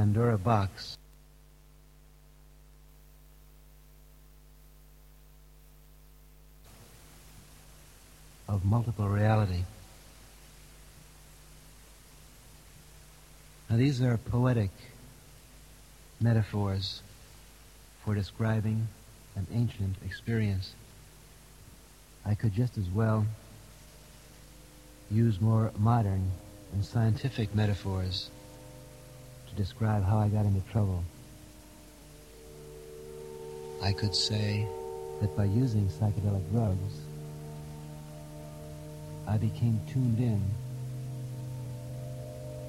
Pandora box. Of multiple reality. Now, these are poetic metaphors for describing an ancient experience. I could just as well use more modern and scientific metaphors describe how I got into trouble. I could say that by using psychedelic drugs, I became tuned in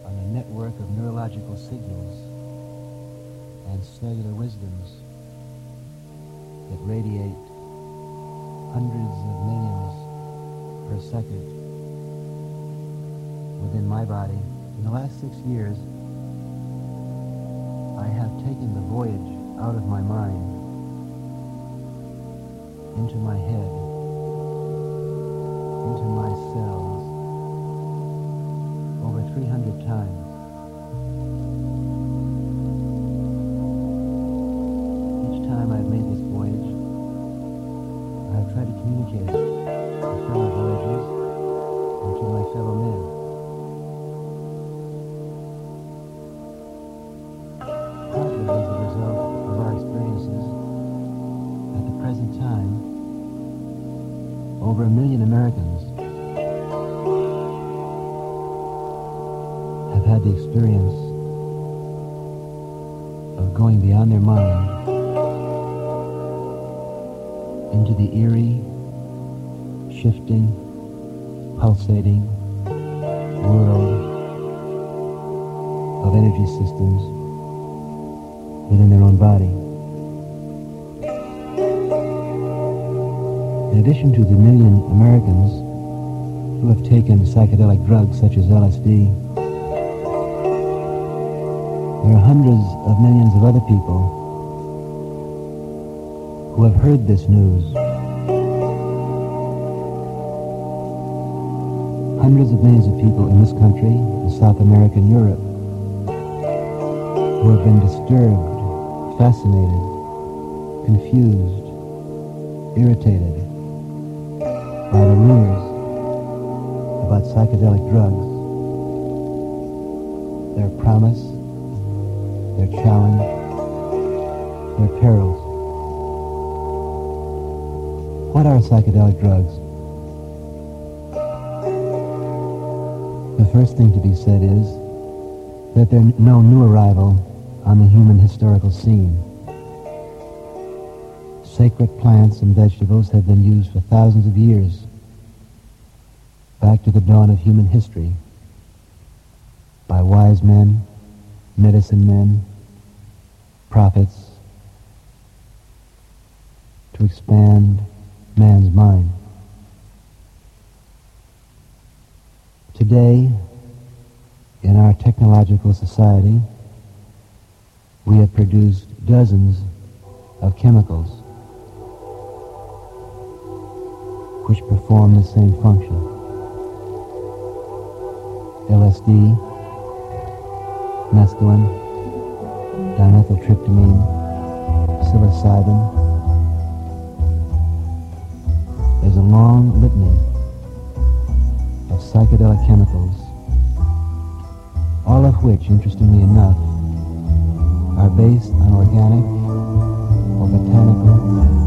on a network of neurological signals and cellular wisdoms that radiate hundreds of millions per second within my body. In the last six years, I have taken the voyage out of my mind into my head, into my cells, over 300 times. Drugs such as LSD, there are hundreds of millions of other people who have heard this news. Hundreds of millions of people in this country, in South America and Europe, who have been disturbed, fascinated, confused, irritated by the rumors about psychedelic drugs, their promise, their challenge, their perils. What are psychedelic drugs? The first thing to be said is that they're no new arrival on the human historical scene. Sacred plants and vegetables have been used for thousands of years, back to the dawn of human history, by wise men, medicine men, prophets, to expand man's mind. Today, in our technological society, we have produced dozens of chemicals which perform the same function. LSD, mescaline, dimethyltryptamine, psilocybin. There's a long litany of psychedelic chemicals, all of which, interestingly enough, are based on organic or botanical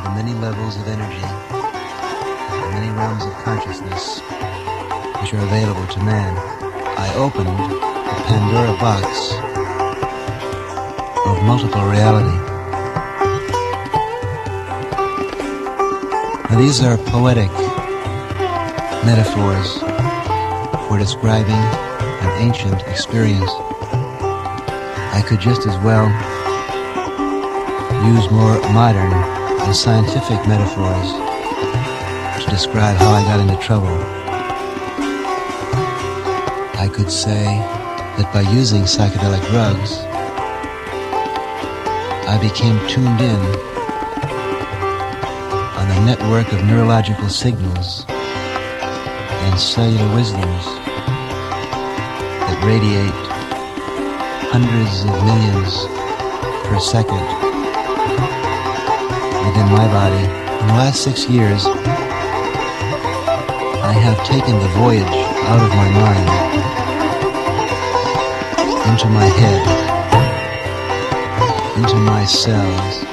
by the many levels of energy, the many realms of consciousness which are available to man. I opened the Pandora box of multiple reality. Now these are poetic metaphors for describing an ancient experience. I could just as well use more modern and scientific metaphors to describe how I got into trouble. I could say that by using psychedelic drugs, I became tuned in on the network of neurological signals and cellular wisdoms that radiate hundreds of millions per second within my body. In the last six years, I have taken the voyage out of my mind into my head, into my cells,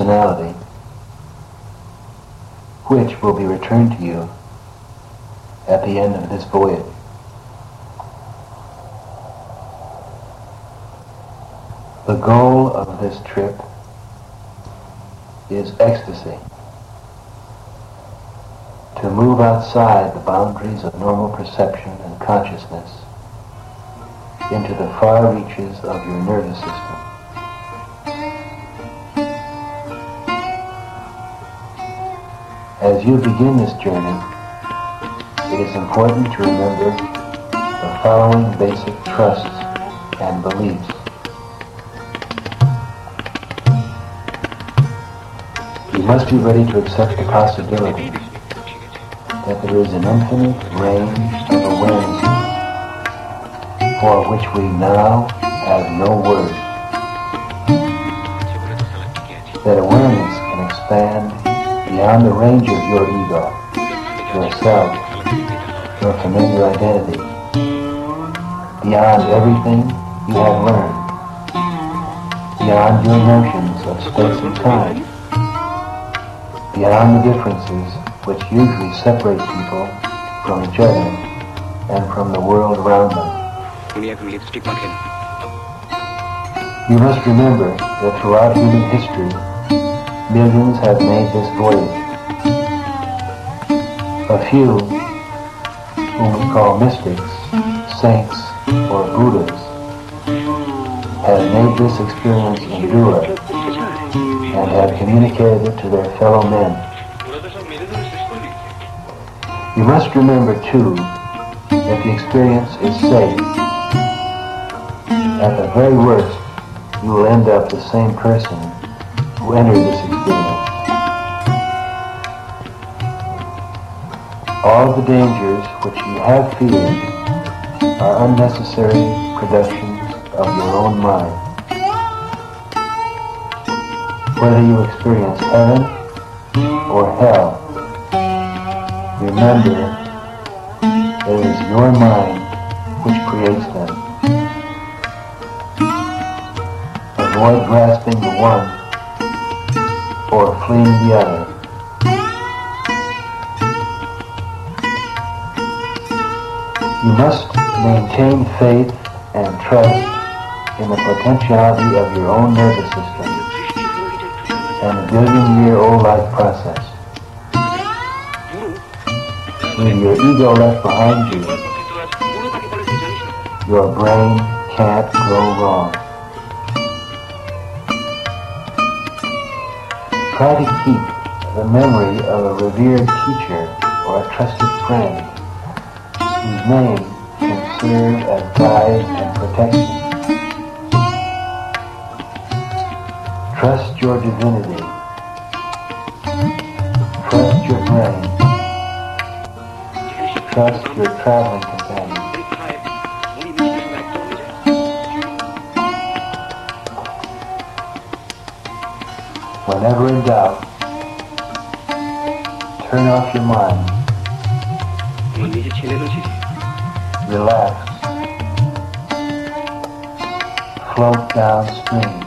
personality, which will be returned to you at the end of this voyage. The goal of this trip is ecstasy. To move outside the boundaries of normal perception and consciousness into the far reaches of your nervous system. As you begin this journey, it is important to remember the following basic trusts and beliefs. You must be ready to accept the possibility that there is an infinite range of awareness for which we now have no word. beyond the range of your ego, yourself, your familiar identity, beyond everything you have learned, beyond your notions of space and time, beyond the differences which usually separate people from each other and from the world around them. You must remember that throughout human history, millions have made this voyage a few, whom we call mystics, saints, or Buddhas, have made this experience endure and have communicated it to their fellow men. You must remember, too, that the experience is safe. At the very worst, you will end up the same person who entered this experience. All the dangers which you have feared are unnecessary productions of your own mind. Whether you experience heaven or hell, remember it is your mind which creates them. Avoid grasping the one or fleeing the other. You must maintain faith and trust in the potentiality of your own nervous system and the billion-year-old life process. With your ego left behind you, your brain can't go wrong. Try to keep the memory of a revered teacher or a trusted friend whose name can serve as guide and protection. Trust your divinity. Trust your brain. Trust your traveling companion. Whenever in doubt, turn off your mind, relax, float downstream.